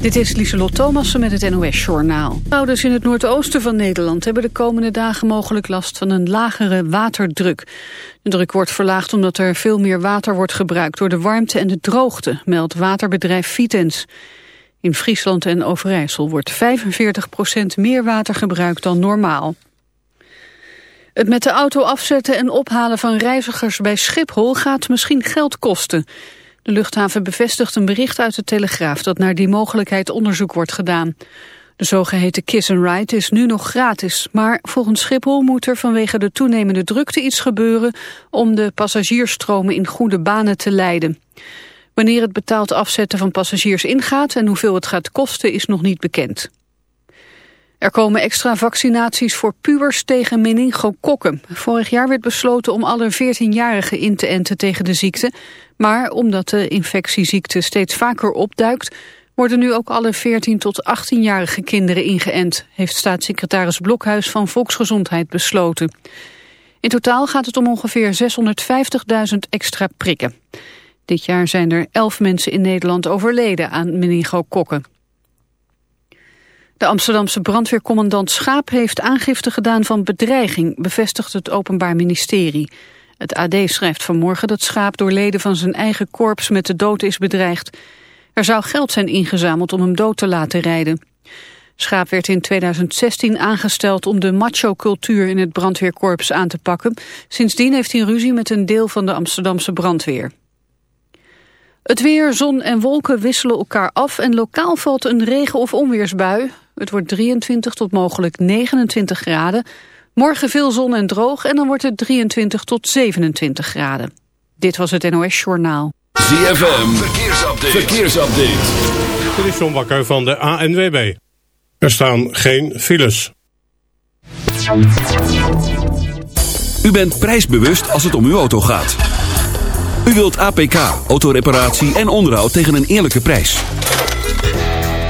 Dit is Lieselot Thomassen met het NOS-journaal. Ouders in het noordoosten van Nederland hebben de komende dagen mogelijk last van een lagere waterdruk. De druk wordt verlaagd omdat er veel meer water wordt gebruikt door de warmte en de droogte, meldt waterbedrijf Vitens. In Friesland en Overijssel wordt 45% meer water gebruikt dan normaal. Het met de auto afzetten en ophalen van reizigers bij Schiphol gaat misschien geld kosten. De luchthaven bevestigt een bericht uit de Telegraaf dat naar die mogelijkheid onderzoek wordt gedaan. De zogeheten kiss and ride is nu nog gratis, maar volgens Schiphol moet er vanwege de toenemende drukte iets gebeuren om de passagiersstromen in goede banen te leiden. Wanneer het betaald afzetten van passagiers ingaat en hoeveel het gaat kosten is nog niet bekend. Er komen extra vaccinaties voor pubers tegen meningokokken. Vorig jaar werd besloten om alle 14-jarigen in te enten tegen de ziekte. Maar omdat de infectieziekte steeds vaker opduikt... worden nu ook alle 14 tot 18-jarige kinderen ingeënt... heeft staatssecretaris Blokhuis van Volksgezondheid besloten. In totaal gaat het om ongeveer 650.000 extra prikken. Dit jaar zijn er 11 mensen in Nederland overleden aan meningokokken. De Amsterdamse brandweercommandant Schaap heeft aangifte gedaan van bedreiging, bevestigt het Openbaar Ministerie. Het AD schrijft vanmorgen dat Schaap door leden van zijn eigen korps met de dood is bedreigd. Er zou geld zijn ingezameld om hem dood te laten rijden. Schaap werd in 2016 aangesteld om de macho-cultuur in het brandweerkorps aan te pakken. Sindsdien heeft hij ruzie met een deel van de Amsterdamse brandweer. Het weer, zon en wolken wisselen elkaar af en lokaal valt een regen- of onweersbui. Het wordt 23 tot mogelijk 29 graden. Morgen veel zon en droog en dan wordt het 23 tot 27 graden. Dit was het NOS Journaal. ZFM, verkeersupdate. verkeersupdate. Dit is John Bakker van de ANWB. Er staan geen files. U bent prijsbewust als het om uw auto gaat. U wilt APK, autoreparatie en onderhoud tegen een eerlijke prijs.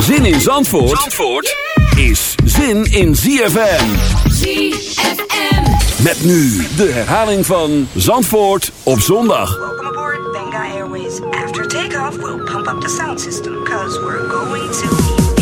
Zin in Zandvoort, Zandvoort is zin in ZFM. ZFM. Met nu de herhaling van Zandvoort op zondag. Welcome aboard Benga Airways. After takeoff, we'll pump up the sound system, cause we're going to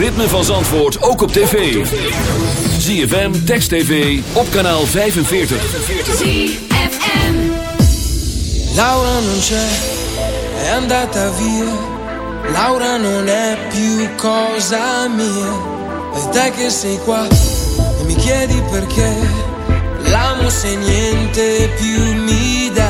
ritme van Zandvoort ook op tv. ZFM, Text TV, op kanaal 45. ZFM Laura non c'è, è andata via. Laura non è più cosa mia. E te che sei qua e mi chiedi perché. L'amo se niente più mi dà.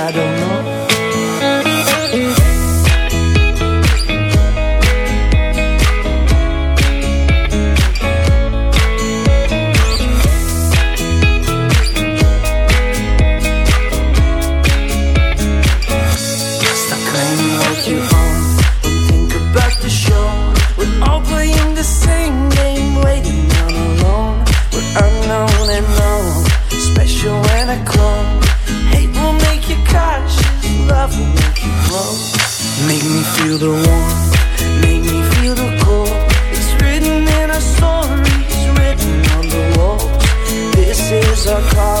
I feel the warmth, make me feel the cold. It's written in our stories, written on the walls. This is our call.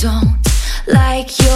don't like you.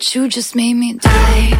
but you just made me die.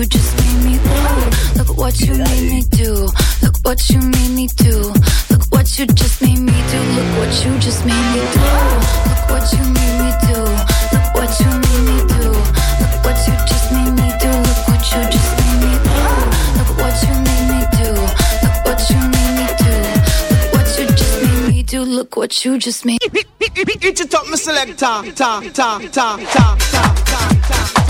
you just made me ooh. Look what you made me do. Look what you made me do. Look what you just made me do. Look what you just made me do. Look what you made me do. Look what you made me do. Look what you just made me do. Look what you just made me do. Look what you made me do. Look what you made me do. Look what you just made me do. Look what you just made. It's your made me do. Look what you just made me do.